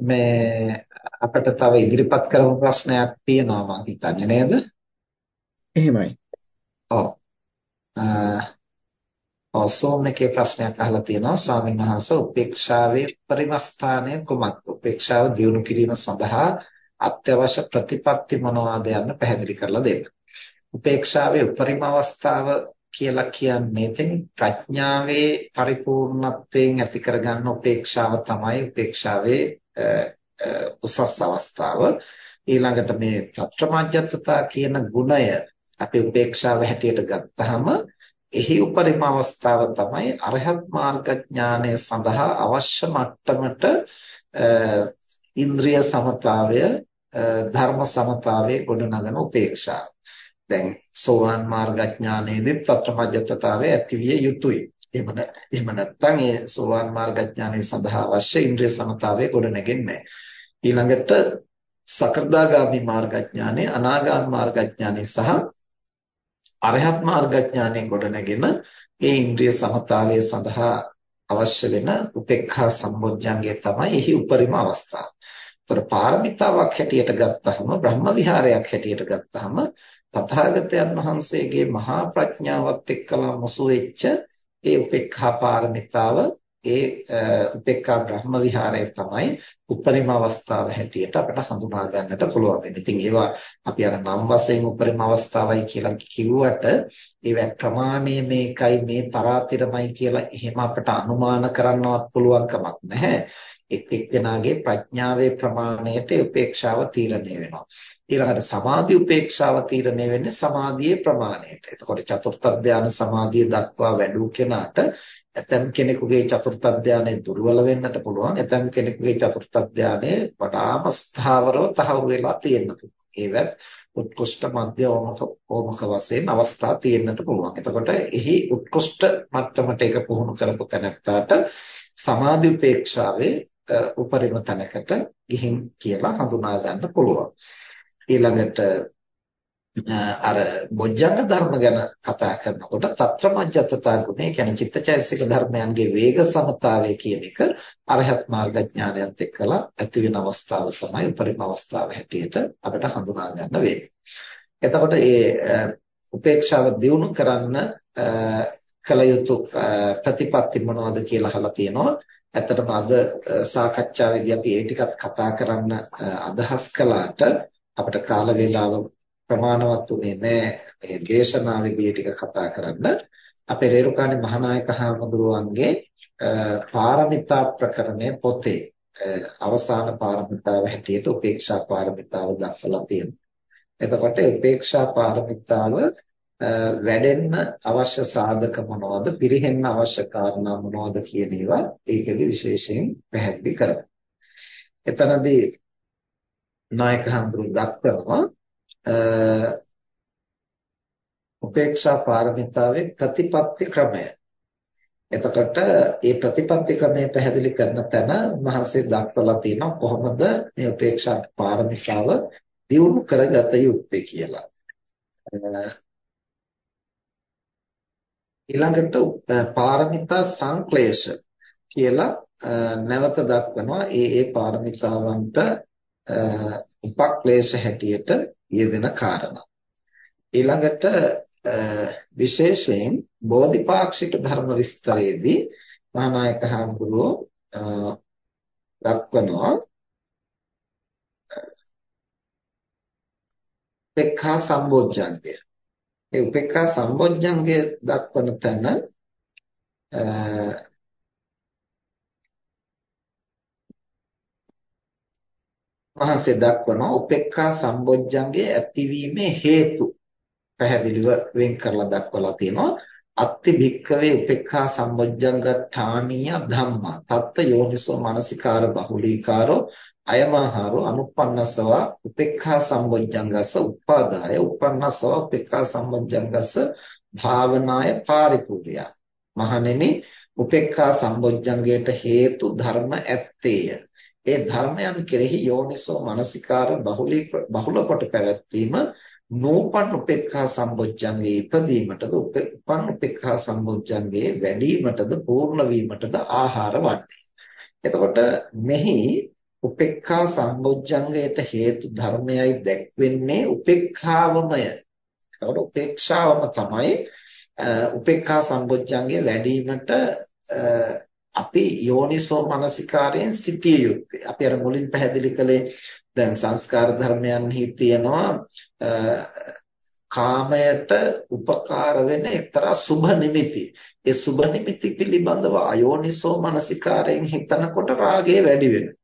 මේ අපිට තව ඉදිරිපත් කරමු ප්‍රශ්නයක් තියෙනවා මම හිතන්නේ නේද? එහෙමයි. ඔව්. අ ඔසෝම් එකේ ප්‍රශ්නයක් අහලා තියෙනවා ස්වාමීන් වහන්සේ උපේක්ෂාවේ පරිමස්ථානය කුමක්ද? උපේක්ෂාව දියුණු කිරීම සඳහා අත්‍යවශ්‍ය ප්‍රතිපත්ති මොනවාද යන්න පැහැදිලි කරලා දෙන්න. උපේක්ෂාවේ උපරිම අවස්ථාව කියලා කියන්නේ ඉතින් ප්‍රඥාවේ පරිපූර්ණත්වයෙන් ඇති කරගන්න උපේක්ෂාව තමයි උපේක්ෂාවේ උසස් අවස්ථාව ඊළඟට මේ తත්‍රමජ්ජත්තතා කියන ගුණය අපි උපේක්ෂාව හැටියට ගත්තාම එහි උපරිම අවස්ථාව තමයි අරහත් මාර්ග ඥානය සඳහා අවශ්‍ය මට්ටමට ඉන්ද්‍රිය සමතාවය ධර්ම සමතාවයේ ගොඩනගන උපේක්ෂාව. දැන් සෝවාන් මාර්ගඥානයේදී తත්‍රමජ්ජත්තතාවය ඇතිවිය යුතුයි. එහෙම එහෙම නැත්නම් ඒ සෝවාන් මාර්ගඥානය සඳහා අවශ්‍ය ඉන්ද්‍රිය සමතාවය ගොඩ නැගෙන්නේ ඊළඟට සකෘදාගාමි මාර්ගඥානය අනාගාමි මාර්ගඥානය සහ අරහත් මාර්ගඥානය ගොඩ නැගෙන ඒ ඉන්ද්‍රිය සමතාවය සඳහා අවශ්‍ය වෙන උපේක්ඛා සම්බොජ්ජංගය තමයි එහි උපරිම අවස්ථාව. ඒතර පාරමිතාවක් හැටියට ගත්තහම බ්‍රහ්ම විහාරයක් හැටියට ගත්තහම තථාගතයන් වහන්සේගේ මහා ප්‍රඥාවත් එක්කලා මුසු වෙච්ච ඒ උපේක්ඛා පාරමිතාව ඒ උපේක්ඛා බ්‍රහ්ම විහාරය තමයි උපරිම අවස්ථාව හැටියට අපිට හඳුනා ගන්නට පුළුවන් වෙන්නේ. ඉතින් ඒවා අපි අර නම් වශයෙන් උපරිම අවස්ථාවයි කියලා කිව්වට ඒවා ප්‍රමාණය මේකයි මේ තරාතිරමයි කියලා එහෙම අපිට අනුමාන කරන්නවත් පුළුවන් කමක් නැහැ. එක් එක්කෙනාගේ ප්‍රඥාවේ ප්‍රමාණයට උපේක්ෂාව තීරණය වෙනවා. ඊළඟට සමාධි උපේක්ෂාව තීරණය වෙන්නේ සමාධියේ ප්‍රමාණයට. එතකොට චතුර්ථ ධානය සමාධිය දක්වා වැඩි කෙනාට ඇතම් කෙනෙකුගේ චතුර්ථ ධානය දුර්වල වෙන්නට පුළුවන්. ඇතම් කෙනෙකුගේ චතුර්ථ ධානය වඩාම ස්ථාවරව තහවුරු වෙලා තියෙන්න පුළුවන්. ඒවත් උත්කෘෂ්ඨ මධ්‍ය ඕමක ඕමක වශයෙන් අවස්ථා තියෙන්නට පුළුවන්. එතකොට එහි උත්කෘෂ්ඨ මට්ටමට ඒක පුහුණු කරපු තැනැත්තාට සමාධි උපේක්ෂාවේ උපරිම තැනකට ගිහින් කියලා හඳුනා ගන්න පුළුවන්. ඊළඟට අර බොජ්ජංග ධර්ම ගැන කතා කරනකොට తත්‍රමජ්ජතතා ගුණය කියන්නේ චිත්තචෛතසික ධර්මයන්ගේ වේග සමතාවය කියන එක අරහත් මාර්ග ඥානයත් එක්කලා ඇති වෙන අවස්ථාව තමයි උපරිම අවස්ථාව හැටියට අපිට හඳුනා ගන්න වෙන්නේ. එතකොට මේ උපේක්ෂාව දියුණු කරන්න කල යුතු ප්‍රතිපත්ති මොනවද කියලා අහලා තියෙනවා. ඇත්තටම අද සාකච්ඡාවේදී අපි ඒ ටිකත් කතා කරන්න අදහස් කළාට අපිට කාල වේලාව ප්‍රමාණවත් උනේ නැහැ මේ දේශනාවේදී ටික කතා කරන්න. අපේ රේරුකාණේ මහානායක හාමුදුරුවන්ගේ පාරමිතා ප්‍රකරණය පොතේ අවසාන පාරමිතාව හැටියට උපේක්ෂා පාරමිතාව දක්වලා තියෙනවා. එතකොට උපේක්ෂා පාරමිතාව වැඩෙන්න අවශ්‍ය සාධක මොනවද පිරිහෙන්න අවශ්‍ය කාරණා මොනවද කියන ඒවා ඒකෙදි විශේෂයෙන් පැහැදිලි කරනවා. එතනදී නායක හඳුරු දක්වනවා උපේක්ෂා පාරමිතාවේ ප්‍රතිපත්ති ක්‍රමය. එතකොට මේ ප්‍රතිපත්ති ක්‍රමය පැහැදිලි කරන තැන මහසේ දක්වලා තියෙනවා කොහොමද මේ උපේක්ෂා පාරමිතාව දියුණු කරගත යුත්තේ කියලා. ඊළඟට පාරමිතා සංක්ලේශ කියලා නැවත දක්වනවා ඒ ඒ පාරමිතාවන්ට උපක්ලේශ හැටියට යෙදෙන කාරණා. ඊළඟට විශේෂයෙන් බෝධිපාක්ෂික ධර්ම විස්තරයේදී මහානායක හඳුරෝ දක්වනවා උපේක්ඛා සම්බොජ්ජංගය. ඒ උපේක්ඛා සම්බොජ්ජංගය දක්වන තැන වහන්සේ දක්වනවා උපේක්ඛා සම්බොජ්ජංගයේ ඇතිවීමේ හේතු පැහැදිලිව වෙන් කරලා දක්වලා තියෙනවා. අත්ති භික්කවේ උපේක්ඛා සම්බොජ්ජංගඨානීය ධම්මා. තත්ත යෝනිසෝ මනසිකාර බහුලීකාරෝ අයමහාරෝ අනුප්පන්නසව උපේක්ඛා සම්බොජ්ජංගස උපාදාය. උප්පන්නසව උපේක්ඛා සම්බොජ්ජංගස භාවනාය පාරිපූර්ණය. මහණෙනි උපේක්ඛා සම්බොජ්ජංගයට හේතු ධර්ම ඇත්තේය. ඒ ධර්මයන් කෙරෙහි යෝනිසෝ මනසිකාර බහුලී බහුල කොට පැවැත්වීම නෝපන් උපේක්ඛා සම්බොජ්ජංගේ ඉපදීමටද උපන් උපේක්ඛා සම්බොජ්ජංගේ වැඩිවීමටද පූර්ණ වීමටද ආහාර වන්නේ. එතකොට මෙහි උපේක්ඛා සම්බොජ්ජංගයට හේතු ධර්මයයි දැක්වෙන්නේ උපේක්ඛාවමය. එතකොට උපේක්ෂාවම තමයි උපේක්ඛා සම්බොජ්ජංගය වැඩිවීමට අපි යෝනිසෝ මනසිකාරයෙන් සිටිය යුත්තේ. අපි අර මුලින් පැහැදිලි කළේ දැන් සංස්කාර ධර්මයන්හි තියෙනවා කාමයට උපකාර වෙන එක්තරා සුභ නිමිති. ඒ සුභ නිමිති පිළිබඳව අයෝනිසෝ මනසිකාරයෙන් හිතනකොට රාගය වැඩි වෙනවා.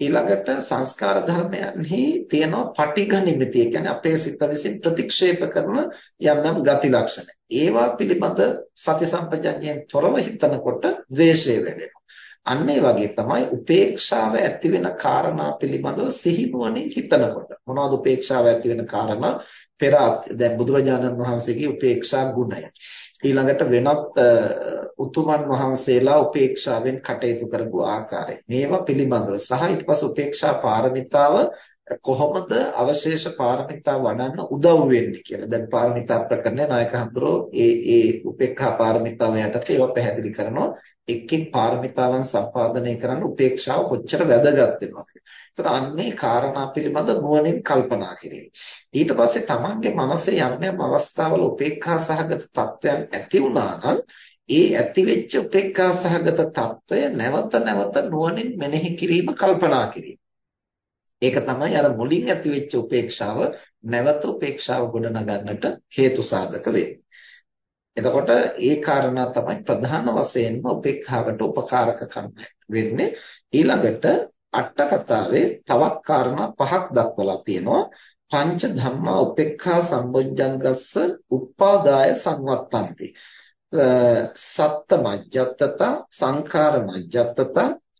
ඊළඟට සංස්කාර ධර්මයන්හි තියෙනවා පටිඝ නිමිති. ඒ කියන්නේ අපේ සිත විසින් ප්‍රතික්ෂේප කරන යම් යම් ගති ලක්ෂණ. ඒවා පිළිබඳ සති සම්පජඤ්ඤයෙන් තොරව හිතනකොට ද්වේෂය වැඩෙනවා. අන්න ඒ වගේ තමයි උපේක්ෂාව ඇති වෙන කාරණා පිළිබඳව සිහිනුවණින් හිතනකොට. මොනවද උපේක්ෂාව ඇති වෙන කාරණා? පෙර දැන් බුදුරජාණන් වහන්සේගේ උපේක්ෂා ගුණය. ඊළඟට වෙනත් උතුමන් වහන්සේලා උපේක්ෂාවෙන් කටයුතු කරපු ආකාරය. මේවා පිළිබඳව සහ ඊට පස්සේ උපේක්ෂා පාරමිතාව කොහොමද අවශේෂ පාරමිතා වඩන්න උදව් වෙන්නේ කියලා. දැන් පාරමිතා ප්‍රකරණය නායක හඳුරෝ ඒ ඒ උපේක්ෂා පාරමිතාව යටතේ ඒවා පැහැදිලි කරනවා. එක් එක් පාරමිතාවන් සම්පාදනය කරන්න උපේක්ෂාව කොච්චර වැදගත් වෙනවද කියලා. අන්නේ කාරණා පිළිබඳ නුවණින් කල්පනා කිරීම. ඊට පස්සේ තමන්ගේ මනසේ යම් යම් අවස්ථාවල උපේක්ෂා සහගත තත්ත්වයන් ඇති වුණා ඒ ඇති වෙච්ච උපේක්ෂා සහගත తত্ত্বය නැවත නැවත නුවණින් මෙනෙහි කිරීම කල්පනා කිරීම. ඒක තමයි අර මුලින් ඇති වෙච්ච උපේක්ෂාව නැවත උපේක්ෂාව ගොඩනගන්නට හේතු සාධක වෙන්නේ. එතකොට ඒ කාරණා තමයි ප්‍රධාන වශයෙන්ම උපේක්ඛාවට උපකාරක වෙන්නේ. ඊළඟට අට කතාවේ තවත් කාරණා පහක් දක්වලා තියෙනවා. පංච ධම්මා උපේක්ඛා සම්බොජ්ජංගස්ස උපාදාය සංවත්තಂತಿ. සත්ත මජ්ජත්තත සංඛාර මජ්ජත්තත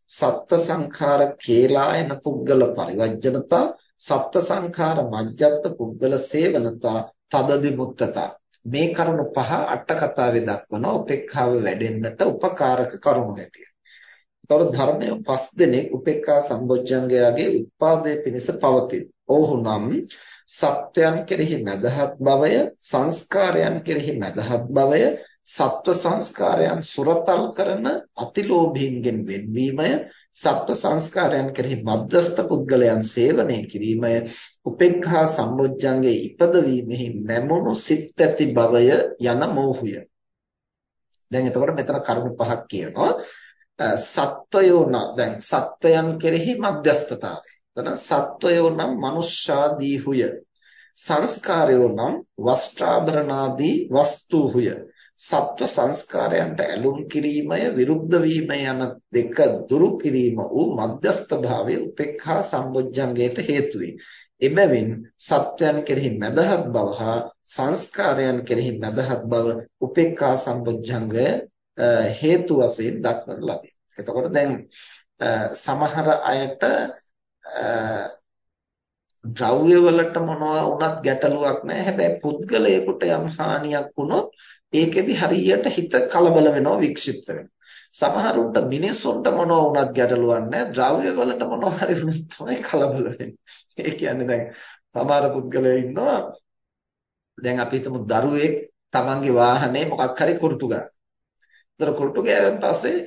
සත්ත සංඛාර කේලායන පුද්ගල පරිවර්ජනතා සත්ත සංඛාර මජ්ජත්ත පුද්ගල සේවනතා තදදි මුත්තතා මේ කරුණු පහ අට කතාවේ දක්වන උපේක්ඛාව වැඩෙන්නට උපකාරක කරුණු හැටියට. ඒතකොට ධර්මයේ පස් දෙනෙක් උපේක්ඛා සම්බොජ්ජංගයාගේ උත්පාදයේ පිණිස පවතින. ඔවුහුනම් සත්‍යයන් කෙරෙහි මදහත් බවය, සංස්කාරයන් කෙරෙහි මදහත් බවය, සත්ව සංස්කාරයන් සුරතල් කරන අතිලෝභීන්ගෙන් වෙන්වීමය, සත්ව සංස්කාරයන් කෙරෙහි මධ්‍යස්ත පුද්ගලයන් සේවනය කිරීමය, උපේක්ඛා සම්බොජ්ජංගේ ඉපදවීමෙහි නැමුණු සිත් ඇති බවය යන මෝහය. දැන් එතකොට මෙතන කරුණු පහක් කියනවා. සත්වයෝ නම් දැන් සත්වයන් කෙරෙහි මධ්‍යස්තතාවය. එතන සත්වයෝ නම් මනුෂ්‍යාදීහුය. සංස්කාරයෝ නම් වස්ත්‍රාභරණාදී වස්තුහුය. සත්ව සංස්කාරයන්ට ඇලුම් කිරීමය විරුද්ධ වීම යන දෙක දුරු කිරීම වූ මධ්‍යස්ථ භාවයේ උපේක්ඛා සම්බොජ්ජංගයට හේතු වේ. එබැවින් සත්වයන් කෙරෙහි මදහත් බව හා සංස්කාරයන් කෙරෙහි මදහත් බව උපේක්ඛා සම්බොජ්ජංගය හේතු වශයෙන් දක්වන ලදී. එතකොට දැන් සමහර අයට ද්‍රව්‍ය වලට මොනවා වුණත් ගැටලුවක් නැහැ. හැබැයි පුද්ගලයෙකුට යම් හානියක් වුණොත් ඒකෙදි හරියට හිත කලබල වෙනවා වික්ෂිප්ත වෙනවා. සමහරුන්ට මිනිස්සුන්ට මොනවා වුණත් ගැටලුවක් නැහැ. ද්‍රව්‍ය වලට මොනවා හරි වුණොත් තමයි කලබල වෙන්නේ. ඒ කියන්නේ දැන් සමහර පුද්ගලයෝ ඉන්නවා දැන් අපි හිතමු දරුවෙක් තමන්ගේ වාහනේ මොකක් හරි කුරුටු ගන්න. ඒතර කුරුටු ගෑවෙන් පස්සේ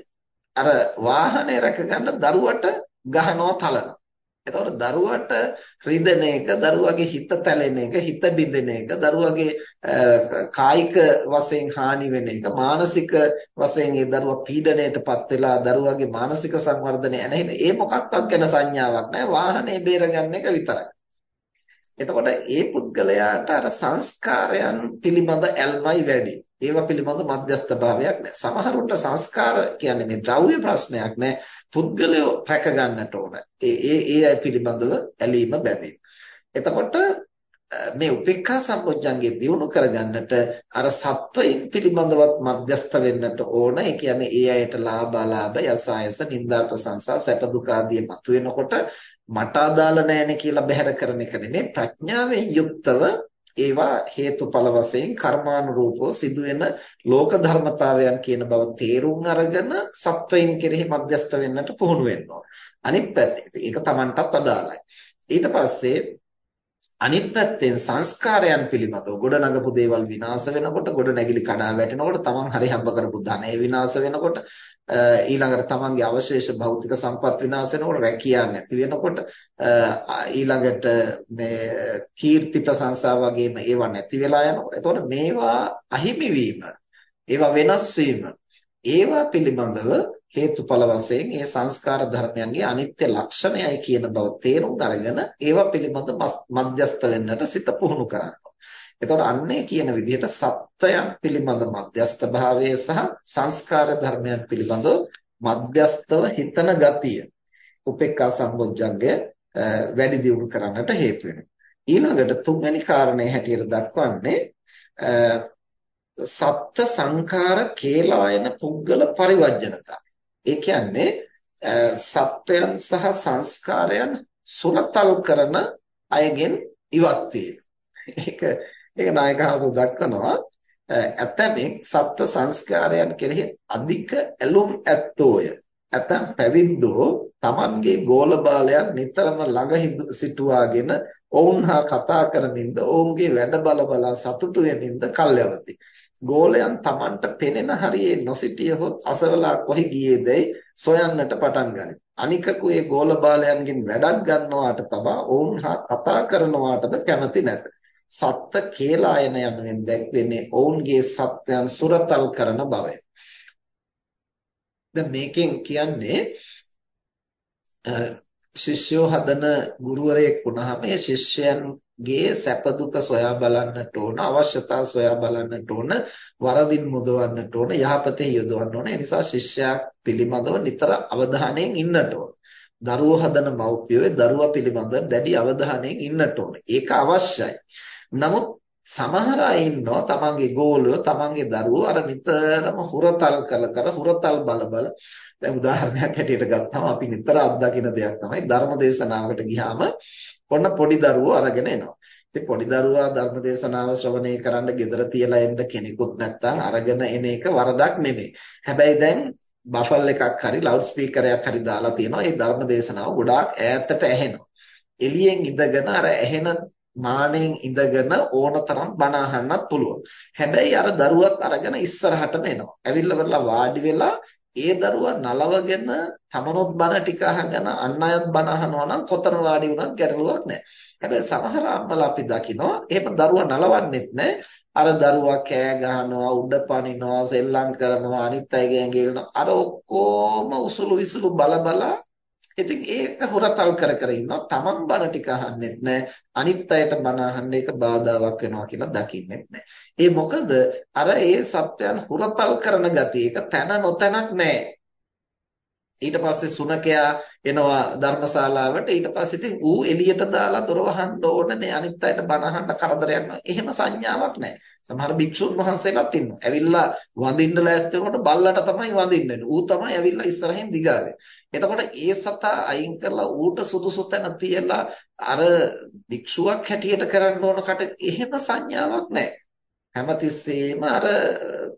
අර වාහනේ රැක ගන්න දරුවට ගහනවා තලනවා. එතකොට දරුවට රිදෙන එක, දරුවගේ හිත තැලෙන එක, හිත බිඳෙන එක, දරුවගේ කායික වශයෙන් හානි වෙන එක, මානසික වශයෙන් ඒ දරුවා පීඩණයටපත් වෙලා දරුවගේ මානසික සංවර්ධනය එනහින ඒ මොකක්වත් ගැන සංඥාවක් නැහැ. වාහනේ බේරගන්න එක විතරයි. එතකොට ඒ පුද්ගලයාට අර සංස්කාරයන් පිළිබඳ ඇල්මයි වැඩි. ඒවා පිළිබඳ මධ්‍යස්ථ භාවයක් නැහැ. සමහරුන්ට සංස්කාර කියන්නේ මේ ද්‍රව්‍ය ප්‍රශ්නයක් නැහැ. පුද්ගලයෝ රැක ගන්නට ඕන. ඒ ඒ ඒ අය පිළිබඳව ඇලීම බැඳීම. එතකොට මේ උපේක්ඛා සම්පොඥංගේ දියුණු කරගන්නට අර සත්වයින් පිළිබඳවත් මධ්‍යස්ත වෙන්නට ඕන. ඒ කියන්නේ ඒ අයට ලාභ අලාභ යසායස නිന്ദා ප්‍රශංසා සැප දුක ආදී මතුවෙනකොට මට අදාළ නැහැනේ කියලා බැහැර කරන එක නෙමෙයි ප්‍රඥාවෙන් යුක්තව ඒවා හේතුඵල වශයෙන් කර්මානුරූපව සිදුවෙන ලෝක ධර්මතාවයන් කියන බව තේරුම් අරගෙන සත්වයින් කෙරෙහි මධ්‍යස්ත වෙන්නට පුහුණු වෙන්න ඕන. අනිත් පැත්තේ ඒක Tamanටත් අදාළයි. ඊට පස්සේ අනිත් පැත්තෙන් සංස්කාරයන් පිළිබඳව ගොඩනගපු දේවල් විනාශ වෙනකොට ගොඩනැගිලි කඩා වැටෙනකොට තමන් හරි හම්බ කරපු ධනය විනාශ වෙනකොට ඊළඟට තමන්ගේ අවශේෂ භෞතික සම්පත් විනාශ වෙනකොට රැකියාව නැති වෙනකොට ඊළඟට මේ කීර්ති ප්‍රශංසා වගේම ඒවා නැති වෙලා යනකොට. එතකොට මේවා අහිමි වීම ඒවා වෙනස් වීම ඒවා පිළිබඳව හේතුඵල වශයෙන් ඒ සංස්කාර ධර්මයන්ගේ අනිත්‍ය ලක්ෂණයයි කියන බව තේරුම් අරගෙන ඒවා පිළිබඳ මධ්‍යස්ත වෙන්නට සිත පුහුණු කරනවා. එතකොට අන්නේ කියන විදිහට සත්‍යයන් පිළිබඳ මධ්‍යස්ත භාවය සහ සංස්කාර ධර්මයන් පිළිබඳව මධ්‍යස්තව හිතන ගතිය උපේක්ඛා සම්බොජ්ජංගය වැඩි දියුණු කරන්නට හේතු වෙනවා. ඊළඟට තුන්වැනි කාරණේ හැටියට දක්වන්නේ සත්ත්‍ය සංඛාර කේලායන පුද්ගල පරිවර්ජනතා. ඒ කියන්නේ සත්වයන් සහ සංස්කාරයන් සුරතල් කරන අයගෙන් ඉවත් වීම. ඒක ඒක නායකහතු දක්වනවා ඇතැමින් සත්ව සංස්කාරයන් කෙරෙහි අධික ඇලුම් ඇත්තෝය. ඇතැම් පැවිද්දෝ Tamanගේ ගෝල බාලයන් නිතරම ළඟ සිටුවාගෙන ඔවුන් හා කතා කරමින්ද ඔවුන්ගේ වැඩ බල බලා සතුටු වෙමින්ද කල්යවති. ගෝලයන් Tamanට පෙනෙන හරියේ නොසිටියහොත් අසවලා කොහි ගියේදයි සොයන්නට පටන් ගනී. අනිකකු ඒ ගෝල බාලයන්ගෙන් වැඩක් ගන්නවාට තබා ඔවුන් හා කතා කරනවාටද කැමති නැත. සත්ත්‍ය කේලායන යනුවෙන් දැක්වෙන්නේ ඔවුන්ගේ සත්‍යයන් සුරතල් කරන බවය. දැන් මේකෙන් කියන්නේ ශිෂ්‍යෝ හදන ගුරුවරයෙක් වුණාම ඒ ශිෂ්‍යයන්ගේ සැප දුක සොයා බලන්නට ඕන අවශ්‍යතා සොයා බලන්නට ඕන වරදින් මුදවන්නට ඕන යහපතේ යොදවන්න ඕන. ඒ නිසා ශිෂ්‍යයා පිළිබඳව නිතර අවධානයෙන් ඉන්නට ඕන. දරුවෝ හදන මව්පියෝ දරුවා පිළිබඳව දැඩි අවධානයෙන් ඉන්නට ඕන. ඒක අවශ්‍යයි. නමුත් සමහර අය ඉන්නවා තමන්ගේ ගෝලයෝ තමන්ගේ දරුවෝ අර නිතරම හුරතල් කර කර හුරතල් බල බල දැන් උදාහරණයක් හැටියට ගත්තාම අපි නිතර අත්දකින දෙයක් තමයි ධර්ම දේශනාවකට ගියාම ඔන්න පොඩි දරුවෝ අරගෙන එනවා. ඉතින් පොඩි දරුවා ධර්ම දේශනාව ශ්‍රවණය කරන්න ගෙදර තියලා එන්න කෙනෙකුත් නැත්නම් අරගෙන එන එක වරදක් නෙමෙයි. හැබැයි දැන් බෆල් එකක් හරි ලවුඩ් ස්පීකරයක් හරි දාලා තියෙනවා. ඒ ධර්ම දේශනාව ගොඩාක් ඈතට ඇහෙනවා. එළියෙන් ඉඳගෙන අර ඇහෙන මානෙන් ඉඳගෙන ඕනතරම් බණ අහන්නත් පුළුවන්. හැබැයි අර දරුවත් අරගෙන ඉස්සරහටම එනවා. ඇවිල්ලා වාඩි වෙලා ඒ දරුවා නලවගෙන තමනොත් බන ටික අහගෙන අන් අයත් බන අහනවා නම් කොතන වාඩි වුණත් ගැටලුවක් නැහැ. හැබැයි සමහර අම්මලා අපි දකිනවා එහෙම දරුවා නලවන්නෙත් නැහැ. අර දරුවා කෑ ගහනවා, උඩ පනිනවා, සෙල්ලම් කරනවා, අනිත් අයගේ ඇඟේ අර ඔක්කොම උසුළු විසුළු බල බලා ඉතින් ඒක හොරතල් කර කර ඉන්නවා. Taman බන ටික අහන්නෙත් නැහැ. අනිත් අයට බන අහන්න ඒක බාධාවක් වෙනවා කියලා දකින්නෙත් නැහැ. ඒ මොකද අර ඒ සත්‍යයන් හොරතල් කරන ගතිය ඒක තන නොතනක් නැහැ. ඊට පස්සේ සුනකයා එනවා ධර්මශාලාවට ඊට පස්සේ ඉතින් ඌ එළියට දාලා දොර වහන්න ඕන මේ අනිත් අයට බණ අහන්න කරදරයක් නෑ. එහෙම සංඥාවක් නෑ. සමහර භික්ෂුන් වහන්සේලාත් ඉන්නවා. ඇවිල්ලා වඳින්න ලෑස්ති වෙනකොට බල්ලට තමයි වඳින්න ඌ තමයි ඇවිල්ලා ඉස්සරහින් දිගාවේ. එතකොට ඒ සතා අයින් කරලා ඌට සුදුසු තැන තියලා අර භික්ෂුවක් හැටියට කරන්න ඕන කට එහෙම සංඥාවක් නෑ. හැමතිස්සෙම අර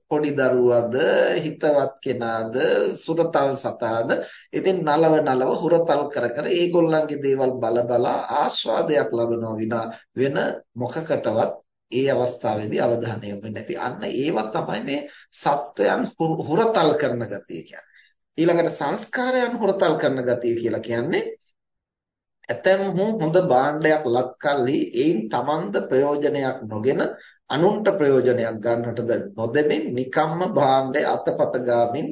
පොඩි දරුවද හිතවත් කෙනාද සුරතල් සතාද ඉතින් නලව නලව හුරතල් කර කර ඒගොල්ලන්ගේ දේවල් බල බලා ආස්වාදයක් ලබනවා විනා වෙන මොකකටවත් ඒ අවස්ථාවේදී අවධානය යොමු නැති. අන්න ඒවා තමයි මේ සත්වයන් හුරතල් කරන ගතිය කියන්නේ. ඊළඟට සංස්කාරයන් හුරතල් කරන ගතිය කියලා කියන්නේ ඇතැම් හොඳ භාණ්ඩයක් ලක් කල්හි ඒන් තමන්ද ප්‍රයෝජනයක් නොගෙන අනුන්ට ප්‍රයෝජනයක් ගන්නටද නොදෙමින් නිකම්ම භාණ්ඩය අතපත ගාමින්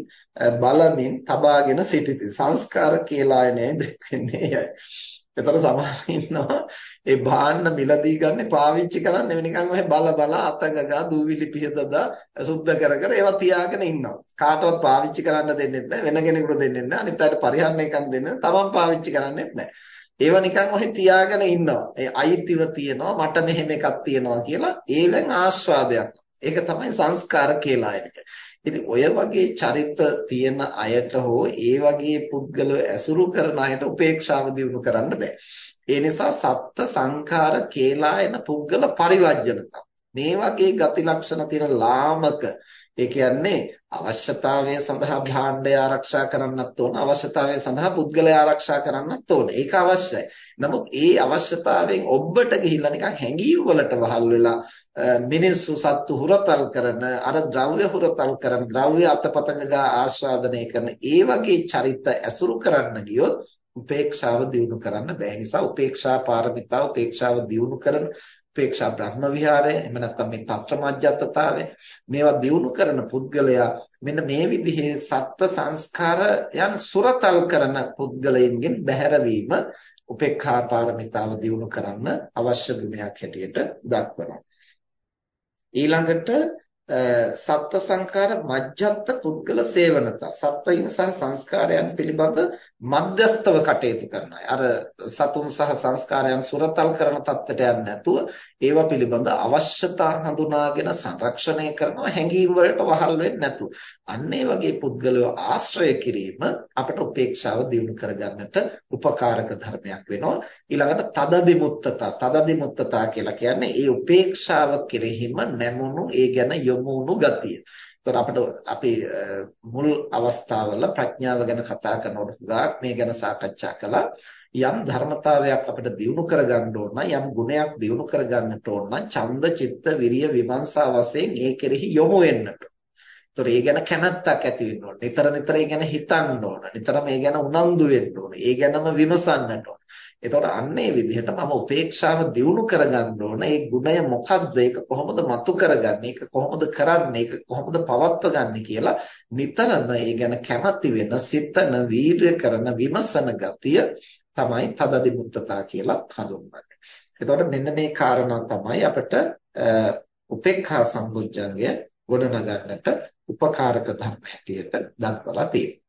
බලමින් තබාගෙන සිටිති සංස්කාර කියලා නේද දෙන්නේ අය. ඒතර සමහර ඉන්නවා ඒ භාණ්ඩ මිලදී ගන්න පාවිච්චි කරන්නේ නිකන් ඔය බල බල අතගගා දූවිලි පිහදදා සුද්ධ කර කර ඒවා තියාගෙන ඉන්නවා. කාටවත් පාවිච්චි කරන්න දෙන්නේ නැහැ වෙන කෙනෙකුට දෙන්නේ නැහැ අනිත් අයට පරිහරණය කරන්න දෙන්නේ නැහැ. තමන් පාවිච්චි කරන්නේත් නැහැ. ඒව නිකන් ඔහෙ තියාගෙන ඉන්නවා. ඒ අයිතිව තියනවා මට මෙහෙම එකක් තියනවා කියලා ඒවෙන් ආස්වාදයක්. ඒක තමයි සංස්කාර කියලා එක. ඉතින් ඔය වගේ චරිත තියෙන අයට හෝ ඒ වගේ පුද්ගලව ඇසුරු කරන අයට උපේක්ෂාව දිනු කරන්න බෑ. ඒ නිසා සත්ත්‍ය සංඛාර කේලායන පුද්ගල පරිවර්ජනතා. මේ වගේ ගති ලක්ෂණ තියෙන ලාමක ඒ කියන්නේ අවශ්‍යතාවය සඳහා භාණ්ඩය ආරක්ෂා කරන්නත් ඕන අවශ්‍යතාවය සඳහා පුද්ගලයා ආරක්ෂා කරන්නත් ඕන. ඒක අවශ්‍යයි. නමුත් ඒ අවශ්‍යතාවයෙන් ඔබට ගිහිල්ලා නිකන් හැංගීම් වලට වහල් වෙලා මිනිස්සු සත්තු හුරතල් කරන අර ද්‍රව්‍ය හුරතල් කරන ද්‍රව්‍ය අතපතක ගා ආස්වාදනය කරන ඒ වගේ චරිත ඇසුරු කරන්න ගියොත් උපේක්ෂාව දියුණු කරන්න බෑ නිසා උපේක්ෂා පාරමිතාව උපේක්ෂාව දියුණු කරන උපේක්ෂා බ්‍රහ්ම විහාරය එහෙම නැත්නම් මේ తත්‍ර මජ්ජත්තතාවය මේවා දියුණු කරන පුද්ගලයා මෙන්න මේ විදිහේ සත්ත්ව සංස්කාරයන් සුරතල් කරන පුද්ගලයින්ගෙන් බැහැරවීම උපේක්ඛා පාරමිතාව දියුණු කරන්න අවශ්‍ය ගුණයක් හැටියට දක්වනවා ඊළඟට සත්ත්ව සංඛාර මජ්ජත්ත පුද්ගල සේවනතා. සත්වයින් සහ සංස්කාරයන් පිළිබඳ මධ්‍යස්තව කටයුතු කරන අය. අර සතුන් සහ සංස්කාරයන් සුරතල් කරන තත්ත්වයට යන්නේ නැතුව ඒවා පිළිබඳ අවශ්‍යතා හඳුනාගෙන සංරක්ෂණය කරනවා හැඟීම් වලට වහල් වෙන්නේ නැතුව. අන්න ඒ වගේ පුද්ගලයෝ ආශ්‍රය කිරීම අපට උපේක්ෂාව දියුණු කරගන්නට උපකාරක ධර්මයක් වෙනවා. ඊළඟට තදදිමුත්තතා තදදිමුත්තතා කියලා කියන්නේ ඒ උපේක්ෂාව කෙරෙහිම නැමුණු ඒ ගැන යොමු වුණු ගතිය. ඒතර අපිට අපි මුල් අවස්ථාවල ප්‍රඥාව ගැන කතා කරනකොට ගාක් මේ ගැන සාකච්ඡා කළා. යම් ධර්මතාවයක් අපිට දියුණු කරගන්න ඕන යම් ගුණයක් දියුණු කරගන්නට ඕන නම් ඡන්ද චිත්ත විරිය විමර්ශා වශයෙන් ඒ කෙරෙහි යොමු වෙන්නට. ඒතර ඒ ගැන කැමැත්තක් ඇති වෙන්න ඕන. නිතර නිතර ඒ ගැන හිතන්න ඕන. නිතරම ඒ ගැන උනන්දු වෙන්න ඕන. ඒ ගැනම විමසන්නට ඕන. එතකොට අන්න ඒ විදිහට මම උපේක්ෂාව දියුණු කරගන්න ඕන. ඒ ගුණය මොකක්ද? ඒක කොහොමද මතු කරගන්නේ? ඒක කොහොමද කරන්නේ? ඒක කොහොමද පවත්වගන්නේ කියලා නිතරම ඒ ගැන කැමැති වෙන, සිතන, වීර්ය කරන, විමසන ගතිය තමයි තදදි මුත්තතා කියලා හඳුන්වන්නේ. එතකොට මෙන්න මේ කාරණා තමයි අපිට උපේක්ඛා සම්බුද්ධංගය ගොඩනගන්නට උපකාරක ධර්ම හැටියට දක්වලා තියෙන්නේ.